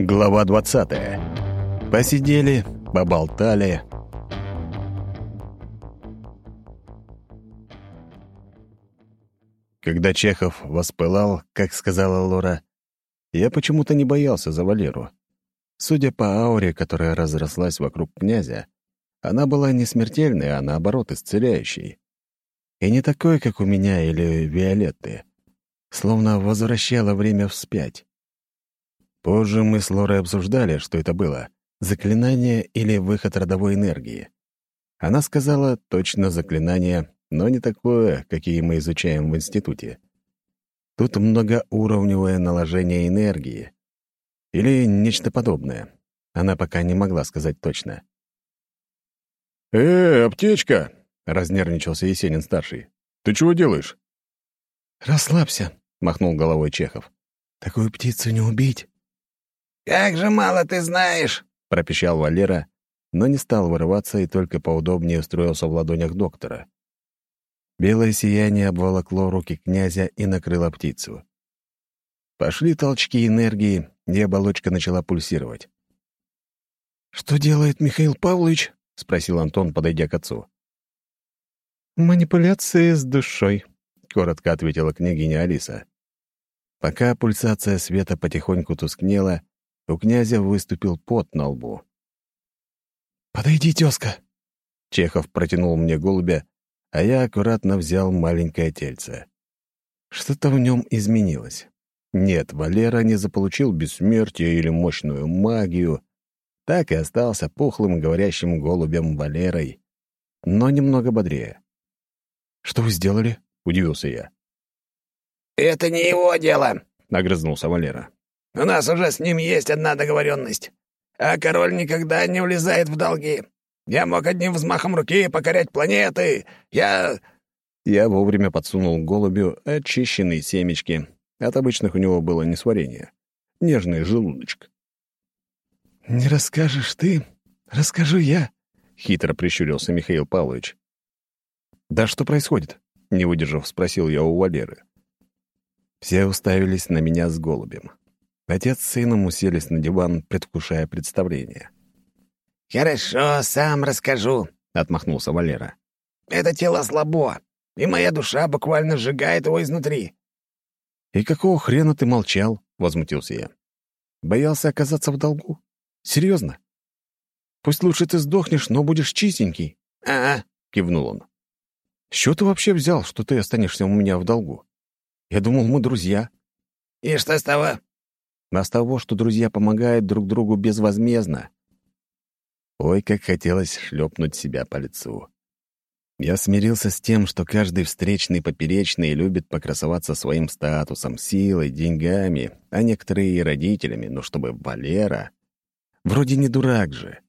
Глава 20. Посидели, поболтали. Когда Чехов воспылал, как сказала Лора, я почему-то не боялся за Валеру. Судя по ауре, которая разрослась вокруг князя, она была не смертельной, а наоборот исцеляющей. И не такой, как у меня или Виолетты. Словно возвращала время вспять. Позже мы с Лорой обсуждали, что это было — заклинание или выход родовой энергии. Она сказала точно заклинание, но не такое, какие мы изучаем в институте. Тут многоуровневое наложение энергии. Или нечто подобное. Она пока не могла сказать точно. «Э, аптечка!» — разнервничался Есенин-старший. «Ты чего делаешь?» «Расслабься», — махнул головой Чехов. «Такую птицу не убить». «Как же мало ты знаешь!» — пропищал Валера, но не стал вырываться и только поудобнее устроился в ладонях доктора. Белое сияние обволокло руки князя и накрыло птицу. Пошли толчки энергии, и оболочка начала пульсировать. «Что делает Михаил Павлович?» — спросил Антон, подойдя к отцу. «Манипуляции с душой», — коротко ответила княгиня Алиса. Пока пульсация света потихоньку тускнела, у князя выступил пот на лбу. «Подойди, тезка!» Чехов протянул мне голубя, а я аккуратно взял маленькое тельце. Что-то в нем изменилось. Нет, Валера не заполучил бессмертие или мощную магию, так и остался пухлым говорящим голубем Валерой, но немного бодрее. «Что вы сделали?» — удивился я. «Это не его дело», — огрызнулся Валера. «У нас уже с ним есть одна договоренность, а король никогда не влезает в долги. Я мог одним взмахом руки покорять планеты. Я...» Я вовремя подсунул голубю очищенные семечки. От обычных у него было несварение. Нежный желудочек. «Не расскажешь ты, расскажу я», — хитро прищурился Михаил Павлович. «Да что происходит?» — не выдержав, спросил я у Валеры. Все уставились на меня с голубем. Отец с сыном уселись на диван, предвкушая представление. «Хорошо, сам расскажу», — отмахнулся Валера. «Это тело слабо, и моя душа буквально сжигает его изнутри». «И какого хрена ты молчал?» — возмутился я. «Боялся оказаться в долгу? Серьезно? Пусть лучше ты сдохнешь, но будешь чистенький». «Ага», — кивнул он. «С чего ты вообще взял, что ты останешься у меня в долгу? Я думал, мы друзья». «И что с того?» «А с того, что друзья помогают друг другу безвозмездно. Ой, как хотелось шлепнуть себя по лицу. Я смирился с тем, что каждый встречный поперечный любит покрасоваться своим статусом, силой, деньгами, а некоторые и родителями, но чтобы Валера... Вроде не дурак же.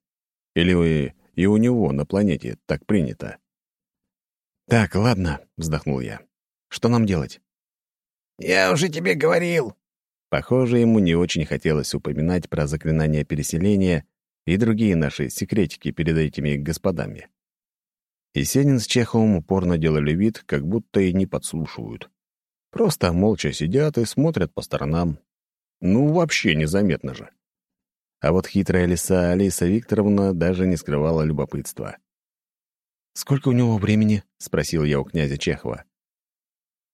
Или и у него на планете так принято. «Так, ладно», — вздохнул я. «Что нам делать?» «Я уже тебе говорил». Похоже, ему не очень хотелось упоминать про заклинание переселения и другие наши секретики перед этими господами. Есенин с Чеховым упорно делали вид, как будто и не подслушивают. Просто молча сидят и смотрят по сторонам. Ну, вообще незаметно же. А вот хитрая лиса Алиса Викторовна даже не скрывала любопытства. «Сколько у него времени?» — спросил я у князя Чехова.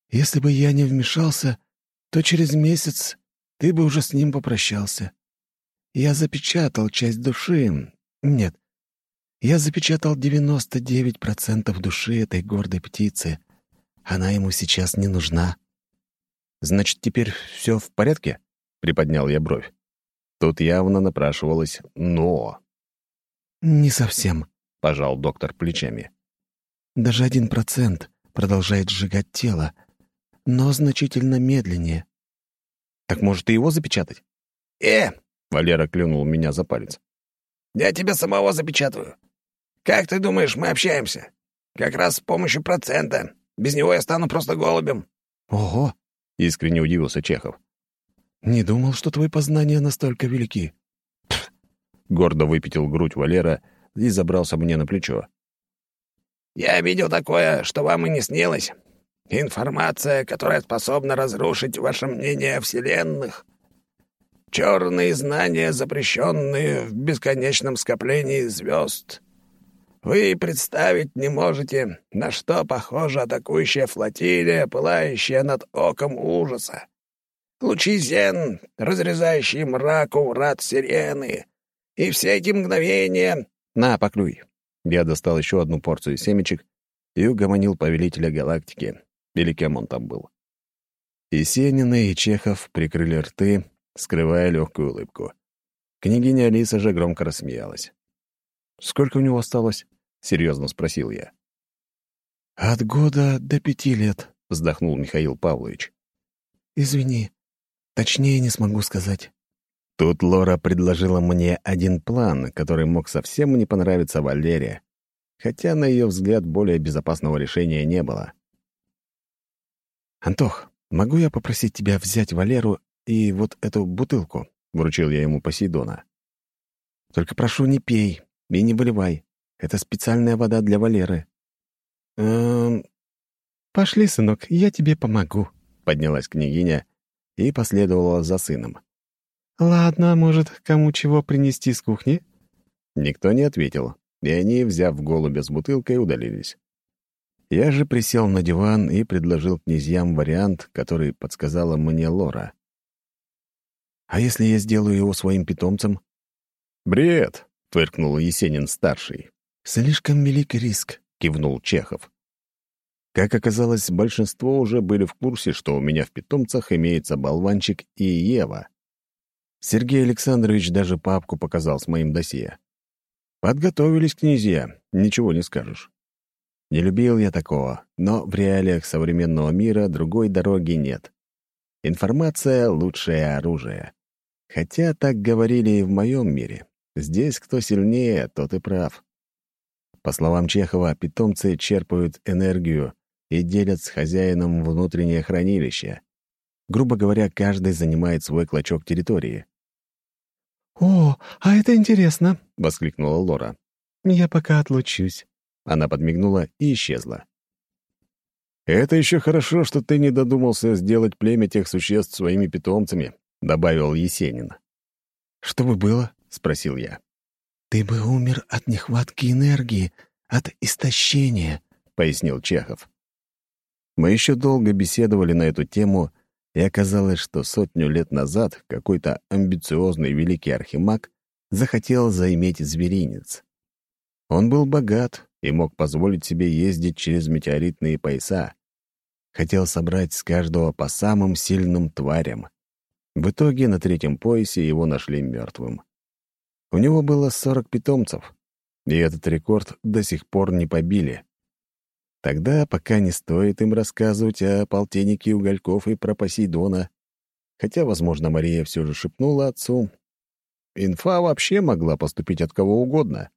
«Если бы я не вмешался, то через месяц ты бы уже с ним попрощался. Я запечатал часть души. Нет, я запечатал 99% души этой гордой птицы. Она ему сейчас не нужна. Значит, теперь все в порядке? Приподнял я бровь. Тут явно напрашивалось «но». «Не совсем», — пожал доктор плечами. «Даже один процент продолжает сжигать тело, но значительно медленнее». «Так может, и его запечатать?» «Э, Валера клюнул меня за палец. «Я тебя самого запечатаю. Как ты думаешь, мы общаемся? Как раз с помощью процента. Без него я стану просто голубем». «Ого!» — искренне удивился Чехов. «Не думал, что твои познания настолько велики». Пф! Гордо выпятил грудь Валера и забрался мне на плечо. «Я видел такое, что вам и не снилось. Информация, которая способна разрушить ваше мнение о вселенных. черные знания, запрещенные в бесконечном скоплении звезд. Вы представить не можете, на что похожа атакующая флотилия, пылающая над оком ужаса. Лучи зен, разрезающие мрак у врат сирены. И все эти мгновения... На, поклюй. Я достал еще одну порцию семечек и угомонил повелителя галактики, или кем он там был. И и Чехов прикрыли рты, скрывая легкую улыбку. Княгиня Алиса же громко рассмеялась. «Сколько у него осталось?» — серьезно спросил я. «От года до пяти лет», — вздохнул Михаил Павлович. «Извини, точнее не смогу сказать». Тут Лора предложила мне один план, который мог совсем не понравиться Валере, хотя, на ее взгляд, более безопасного решения не было. «Антох, могу я попросить тебя взять Валеру и вот эту бутылку?» — вручил я ему Посейдона. «Только прошу, не пей и не выливай. Это специальная вода для Валеры». «Эм...» «Пошли, сынок, я тебе помогу», — поднялась княгиня и последовала за сыном. «Ладно, может, кому чего принести с кухни?» Никто не ответил, и они, взяв голубя с бутылкой, удалились. Я же присел на диван и предложил князьям вариант, который подсказала мне Лора. «А если я сделаю его своим питомцем?» «Бред!» — фыркнул Есенин-старший. «Слишком велик риск», — кивнул Чехов. Как оказалось, большинство уже были в курсе, что у меня в питомцах имеется болванчик и Ева. Сергей Александрович даже папку показал с моим досье. Подготовились князья, ничего не скажешь. Не любил я такого, но в реалиях современного мира другой дороги нет. Информация — лучшее оружие. Хотя так говорили и в моем мире. Здесь кто сильнее, тот и прав. По словам Чехова, питомцы черпают энергию и делят с хозяином внутреннее хранилище. Грубо говоря, каждый занимает свой клочок территории. «О, а это интересно!» — воскликнула Лора. «Я пока отлучусь». Она подмигнула и исчезла. «Это еще хорошо, что ты не додумался сделать племя тех существ своими питомцами», — добавил Есенин. «Что бы было?» — спросил я. «Ты бы умер от нехватки энергии, от истощения», — пояснил Чехов. Мы еще долго беседовали на эту тему, и оказалось, что сотню лет назад какой-то амбициозный великий архимаг захотел заиметь зверинец. Он был богат и мог позволить себе ездить через метеоритные пояса. Хотел собрать с каждого по самым сильным тварям. В итоге на третьем поясе его нашли мертвым. У него было 40 питомцев, и этот рекорд до сих пор не побили. Тогда пока не стоит им рассказывать о полтиннике угольков и про Посейдона. Хотя, возможно, Мария все же шепнула отцу. Инфа вообще могла поступить от кого угодно.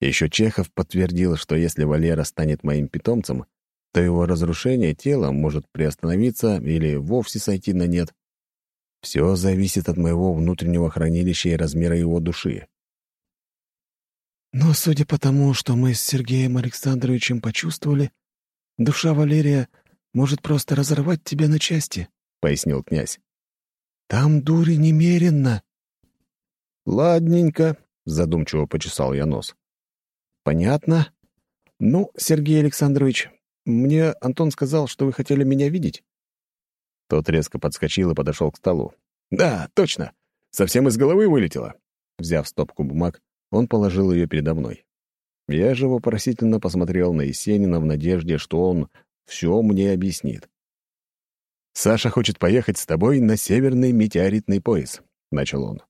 Еще Чехов подтвердил, что если Валера станет моим питомцем, то его разрушение тела может приостановиться или вовсе сойти на нет. Все зависит от моего внутреннего хранилища и размера его души. Но судя по тому, что мы с Сергеем Александровичем почувствовали, душа Валерия может просто разорвать тебя на части, — пояснил князь. Там дури немеренно. Ладненько, — задумчиво почесал я нос. Понятно. Ну, Сергей Александрович, мне Антон сказал, что вы хотели меня видеть. Тот резко подскочил и подошел к столу. «Да, точно. Совсем из головы вылетело». Взяв стопку бумаг, он положил ее передо мной. Я же вопросительно посмотрел на Есенина в надежде, что он все мне объяснит. «Саша хочет поехать с тобой на северный метеоритный пояс», — начал он.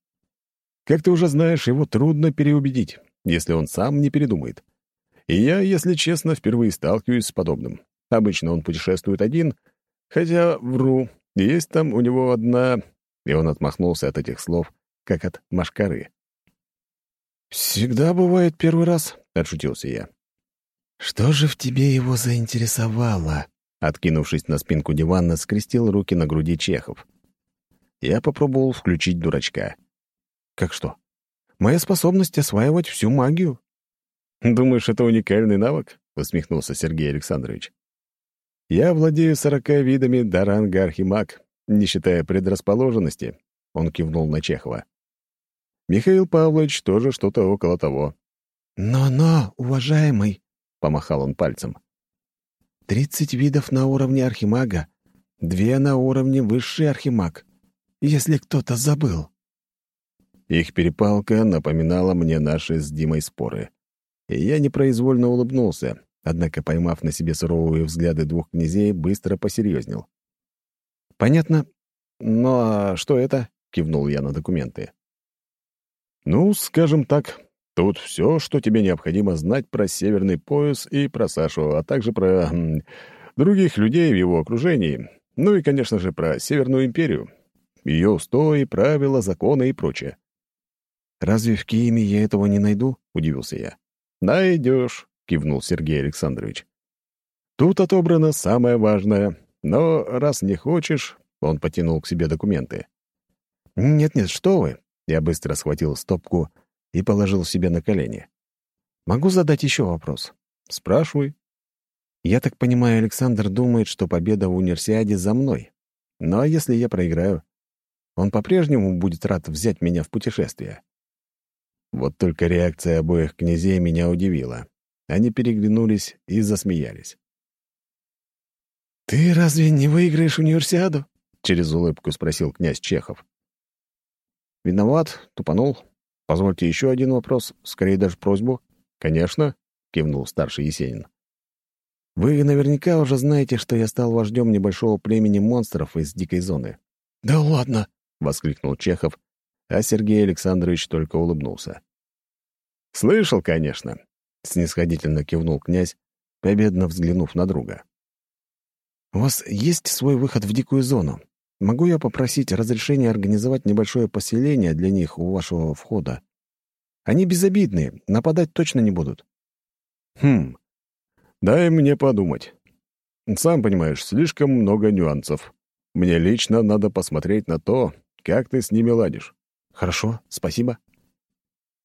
«Как ты уже знаешь, его трудно переубедить, если он сам не передумает. И я, если честно, впервые сталкиваюсь с подобным. Обычно он путешествует один, хотя, вру, есть там у него одна...» И он отмахнулся от этих слов, как от машкары. «Всегда бывает первый раз», — отшутился я. «Что же в тебе его заинтересовало?» Откинувшись на спинку дивана, скрестил руки на груди Чехов. Я попробовал включить дурачка. «Как что? Моя способность осваивать всю магию». «Думаешь, это уникальный навык?» — усмехнулся Сергей Александрович. «Я владею сорока видами даранга архимаг, не считая предрасположенности. Он кивнул на Чехова. Михаил Павлович тоже что-то около того. «Но-но, уважаемый!» — помахал он пальцем. «Тридцать видов на уровне архимага, две на уровне высший архимаг, если кто-то забыл». Их перепалка напоминала мне наши с Димой споры. И я непроизвольно улыбнулся, однако, поймав на себе суровые взгляды двух князей, быстро посерьезнел. «Понятно. Но что это?» — кивнул я на документы. «Ну, скажем так, тут все, что тебе необходимо знать про Северный пояс и про Сашу, а также про м, других людей в его окружении, ну и, конечно же, про Северную империю, ее устои, правила, законы и прочее. «Разве в Киеме я этого не найду?» — удивился я. «Найдешь», — кивнул Сергей Александрович. «Тут отобрано самое важное, но раз не хочешь...» — он потянул к себе документы. «Нет-нет, что вы!» — я быстро схватил стопку и положил себе на колени. «Могу задать еще вопрос?» «Спрашивай». «Я так понимаю, Александр думает, что победа в универсиаде за мной. Ну а если я проиграю? Он по-прежнему будет рад взять меня в путешествие». Вот только реакция обоих князей меня удивила. Они переглянулись и засмеялись. «Ты разве не выиграешь универсиаду?» — через улыбку спросил князь Чехов. «Виноват, тупанул. Позвольте еще один вопрос, скорее даже просьбу». «Конечно», — кивнул старший Есенин. «Вы наверняка уже знаете, что я стал вождем небольшого племени монстров из дикой зоны». «Да ладно!» — воскликнул Чехов, а Сергей Александрович только улыбнулся. «Слышал, конечно», — снисходительно кивнул князь, победно взглянув на друга. «У вас есть свой выход в дикую зону? Могу я попросить разрешения организовать небольшое поселение для них у вашего входа? Они безобидные, нападать точно не будут». «Хм, дай мне подумать. Сам понимаешь, слишком много нюансов. Мне лично надо посмотреть на то, как ты с ними ладишь». «Хорошо, спасибо».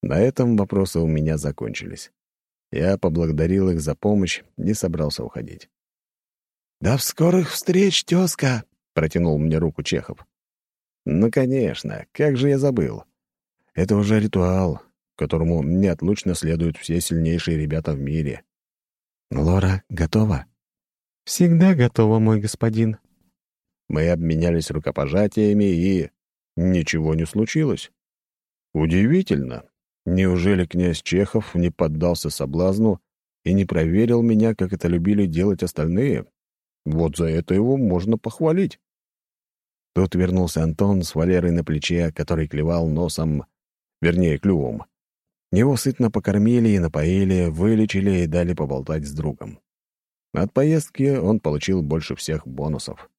На этом вопросы у меня закончились. Я поблагодарил их за помощь и собрался уходить. «До скорых встреч, тезка!» — протянул мне руку Чехов. «Ну, конечно, как же я забыл. Это уже ритуал, которому неотлучно следуют все сильнейшие ребята в мире». «Лора готова?» «Всегда готова, мой господин». Мы обменялись рукопожатиями, и... ничего не случилось. Удивительно, Неужели князь Чехов не поддался соблазну и не проверил меня, как это любили делать остальные? Вот за это его можно похвалить. Тут вернулся Антон с Валерой на плече, который клевал носом, вернее, клювом. Его сытно покормили и напоили, вылечили и дали поболтать с другом. От поездки он получил больше всех бонусов.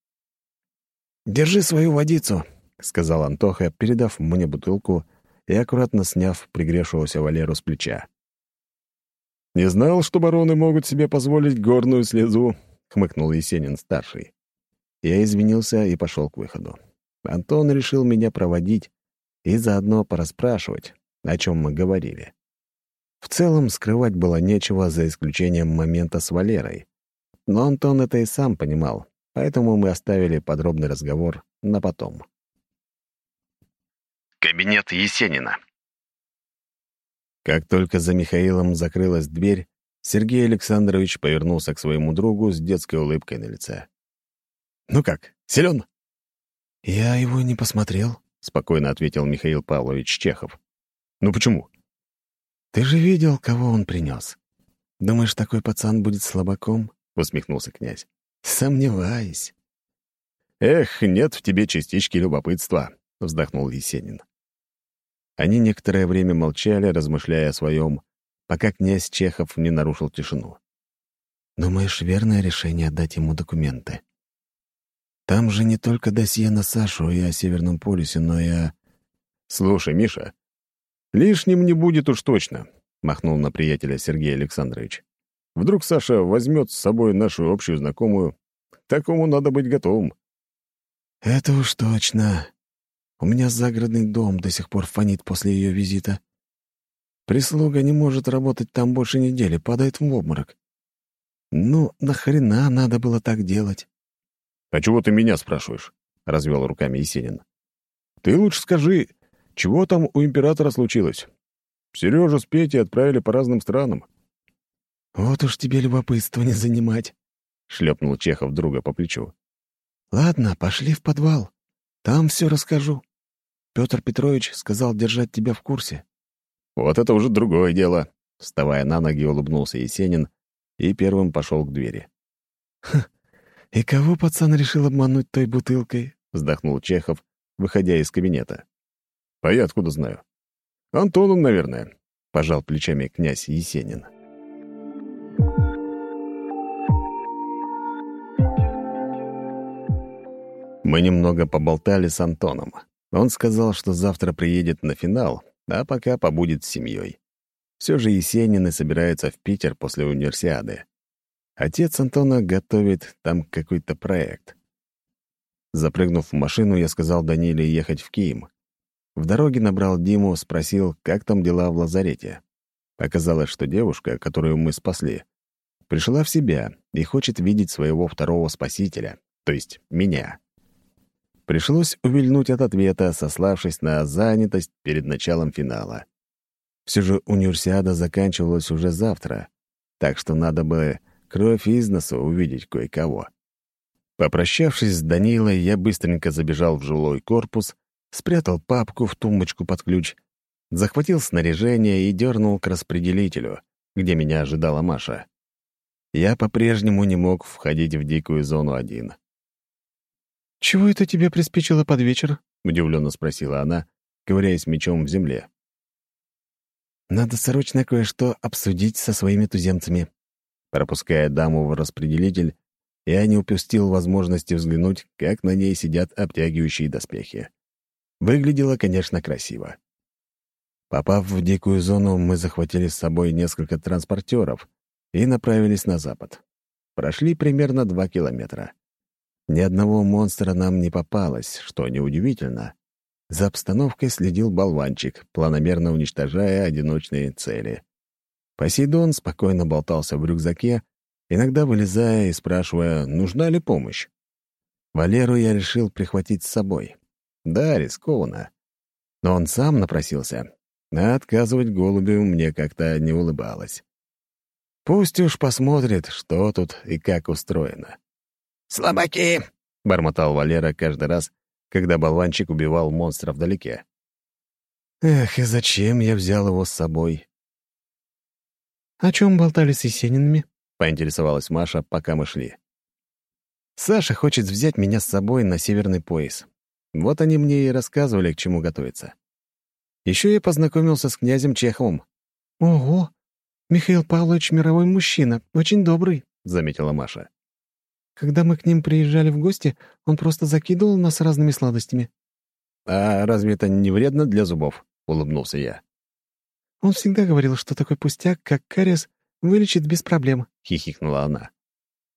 «Держи свою водицу», — сказал Антоха, передав мне бутылку и аккуратно сняв пригревшегося Валеру с плеча. «Не знал, что бароны могут себе позволить горную слезу», — хмыкнул Есенин-старший. Я извинился и пошел к выходу. Антон решил меня проводить и заодно порасспрашивать, о чем мы говорили. В целом, скрывать было нечего, за исключением момента с Валерой. Но Антон это и сам понимал, поэтому мы оставили подробный разговор на потом. Кабинет Есенина. Как только за Михаилом закрылась дверь, Сергей Александрович повернулся к своему другу с детской улыбкой на лице. «Ну как, силен?» «Я его не посмотрел», — спокойно ответил Михаил Павлович Чехов. «Ну почему?» «Ты же видел, кого он принес. Думаешь, такой пацан будет слабаком?» — усмехнулся князь. «Сомневаюсь». «Эх, нет в тебе частички любопытства», — вздохнул Есенин. Они некоторое время молчали, размышляя о своем, пока князь Чехов не нарушил тишину. «Думаешь, верное решение отдать ему документы? Там же не только досье на Сашу и о Северном полюсе, но и о...» «Слушай, Миша, лишним не будет уж точно», — махнул на приятеля Сергей Александрович. «Вдруг Саша возьмет с собой нашу общую знакомую? К такому надо быть готовым». «Это уж точно. У меня загородный дом до сих пор фонит после ее визита. Прислуга не может работать там больше недели, падает в обморок. Ну, нахрена надо было так делать? — А чего ты меня спрашиваешь? — развел руками Есенин. Ты лучше скажи, чего там у императора случилось? Сережу с Петей отправили по разным странам. «Вот уж тебе любопытство не занимать», — шлепнул Чехов друга по плечу. «Ладно, пошли в подвал. Там все расскажу. Петр Петрович сказал держать тебя в курсе». «Вот это уже другое дело», — вставая на ноги, улыбнулся Есенин и первым пошел к двери. «Ха, и кого пацан решил обмануть той бутылкой?» — вздохнул Чехов, выходя из кабинета. «А я откуда знаю?» «Антоном, наверное», — пожал плечами князь Есенин. Мы немного поболтали с Антоном. Он сказал, что завтра приедет на финал, а пока побудет с семьей. Все же Есенины собираются в Питер после универсиады. Отец Антона готовит там какой-то проект. Запрыгнув в машину, я сказал Даниле ехать в Киев. В дороге набрал Диму, спросил, как там дела в лазарете. Оказалось, что девушка, которую мы спасли, пришла в себя и хочет видеть своего второго спасителя, то есть меня. Пришлось увильнуть от ответа, сославшись на занятость перед началом финала. Все же универсиада заканчивалась уже завтра, так что надо бы кровь из носа увидеть кое-кого. Попрощавшись с Данилой, я быстренько забежал в жилой корпус, спрятал папку в тумбочку под ключ, захватил снаряжение и дернул к распределителю, где меня ожидала Маша. Я по-прежнему не мог входить в дикую зону один. «Чего это тебе приспичило под вечер?» — удивленно спросила она, ковыряясь мечом в земле. «Надо срочно кое-что обсудить со своими туземцами». Пропуская даму в распределитель, я не упустил возможности взглянуть, как на ней сидят обтягивающие доспехи. Выглядело, конечно, красиво. Попав в дикую зону, мы захватили с собой несколько транспортеров и направились на запад. Прошли примерно два километра. Ни одного монстра нам не попалось, что неудивительно. За обстановкой следил болванчик, планомерно уничтожая одиночные цели. Посейдон спокойно болтался в рюкзаке, иногда вылезая и спрашивая, нужна ли помощь. Валеру я решил прихватить с собой. Да, рискованно. Но он сам напросился, а отказывать голубю мне как-то не улыбалось. Пусть уж посмотрит, что тут и как устроено. «Слабаки!» — бормотал Валера каждый раз, когда болванчик убивал монстра вдалеке. Эх, и зачем я взял его с собой? «О чем болтали с Есенинами?» — поинтересовалась Маша, пока мы шли. «Саша хочет взять меня с собой на северный пояс. Вот они мне и рассказывали, к чему готовиться. Еще я познакомился с князем Чеховым». «Ого! Михаил Павлович — мировой мужчина, очень добрый», — заметила Маша. Когда мы к ним приезжали в гости, он просто закидывал нас разными сладостями». «А разве это не вредно для зубов?» — улыбнулся я. «Он всегда говорил, что такой пустяк, как кариес, вылечит без проблем», — хихикнула она.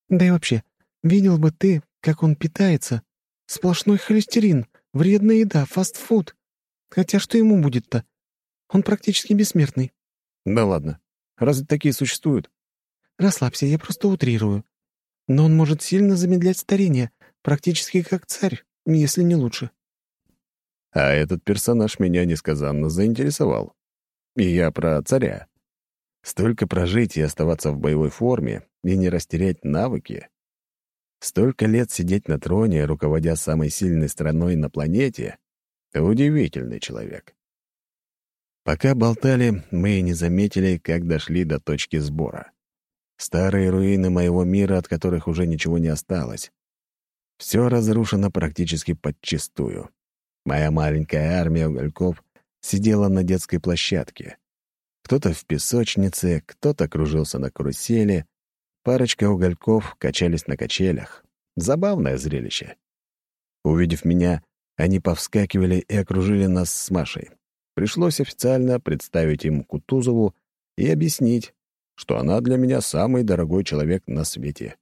«Да и вообще, видел бы ты, как он питается. Сплошной холестерин, вредная еда, фастфуд. Хотя что ему будет-то? Он практически бессмертный». «Да ладно. Разве такие существуют?» «Расслабься, я просто утрирую. Но он может сильно замедлять старение, практически как царь, если не лучше. А этот персонаж меня несказанно заинтересовал. И я про царя. Столько прожить и оставаться в боевой форме, и не растерять навыки. Столько лет сидеть на троне, руководя самой сильной страной на планете — удивительный человек. Пока болтали, мы не заметили, как дошли до точки сбора. Старые руины моего мира, от которых уже ничего не осталось. Все разрушено практически подчистую. Моя маленькая армия угольков сидела на детской площадке. Кто-то в песочнице, кто-то кружился на карусели, парочка угольков качались на качелях. Забавное зрелище. Увидев меня, они повскакивали и окружили нас с Машей. Пришлось официально представить им Кутузову и объяснить, что она для меня самый дорогой человек на свете.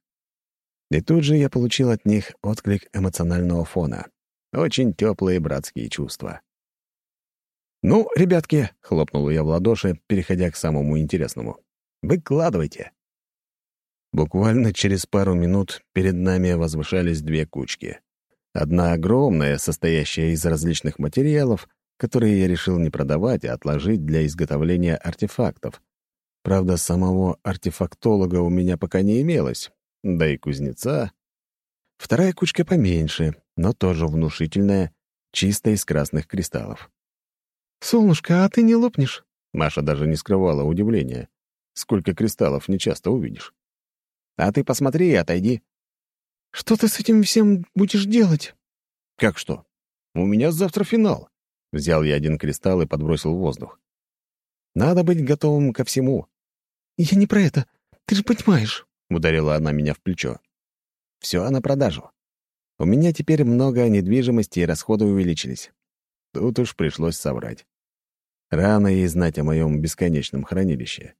И тут же я получил от них отклик эмоционального фона. Очень теплые братские чувства. «Ну, ребятки», — хлопнул я в ладоши, переходя к самому интересному, — «выкладывайте». Буквально через пару минут перед нами возвышались две кучки. Одна огромная, состоящая из различных материалов, которые я решил не продавать, а отложить для изготовления артефактов. Правда, самого артефактолога у меня пока не имелось, да и кузнеца. Вторая кучка поменьше, но тоже внушительная, чисто из красных кристаллов. «Солнышко, а ты не лопнешь?» Маша даже не скрывала удивления. Сколько кристаллов нечасто увидишь. «А ты посмотри и отойди». «Что ты с этим всем будешь делать?» «Как что? У меня завтра финал». Взял я один кристалл и подбросил в воздух. «Надо быть готовым ко всему». «Я не про это. Ты же понимаешь», — ударила она меня в плечо. «Все на продажу. У меня теперь много недвижимости, и расходы увеличились. Тут уж пришлось соврать. Рано ей знать о моем бесконечном хранилище.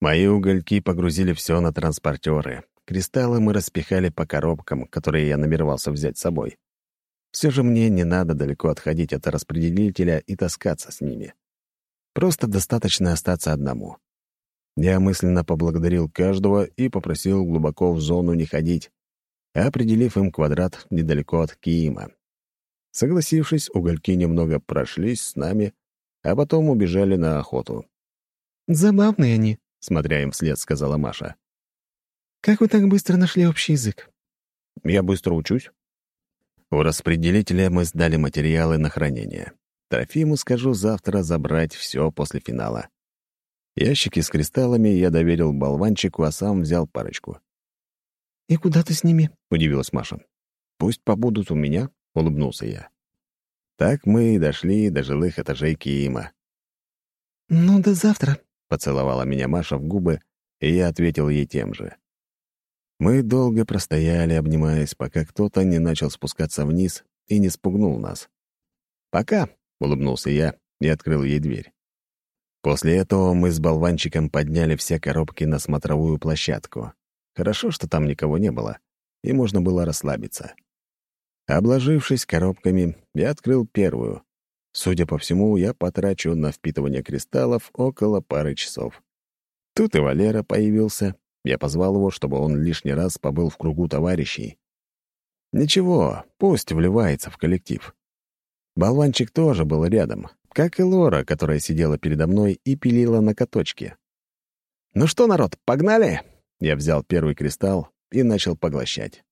Мои угольки погрузили все на транспортеры. Кристаллы мы распихали по коробкам, которые я намеревался взять с собой. Все же мне не надо далеко отходить от распределителя и таскаться с ними. Просто достаточно остаться одному. Я мысленно поблагодарил каждого и попросил глубоко в зону не ходить, определив им квадрат недалеко от Киима. Согласившись, угольки немного прошлись с нами, а потом убежали на охоту. «Забавные они», — смотря им вслед, сказала Маша. «Как вы так быстро нашли общий язык?» «Я быстро учусь». У распределителя мы сдали материалы на хранение. Трофиму скажу завтра забрать все после финала. Ящики с кристаллами я доверил болванчику, а сам взял парочку. «И куда ты с ними?» — удивилась Маша. «Пусть побудут у меня», — улыбнулся я. Так мы и дошли до жилых этажей Киима. «Ну, до завтра», Поцеловала меня Маша в губы, и я ответил ей тем же. Мы долго простояли, обнимаясь, пока кто-то не начал спускаться вниз и не спугнул нас. «Пока», — улыбнулся я и открыл ей дверь. После этого мы с болванчиком подняли все коробки на смотровую площадку. Хорошо, что там никого не было, и можно было расслабиться. Обложившись коробками, я открыл первую, Судя по всему, я потрачу на впитывание кристаллов около пары часов. Тут и Валера появился. Я позвал его, чтобы он лишний раз побыл в кругу товарищей. Ничего, пусть вливается в коллектив. Болванчик тоже был рядом, как и Лора, которая сидела передо мной и пилила на каточке. «Ну что, народ, погнали?» Я взял первый кристалл и начал поглощать.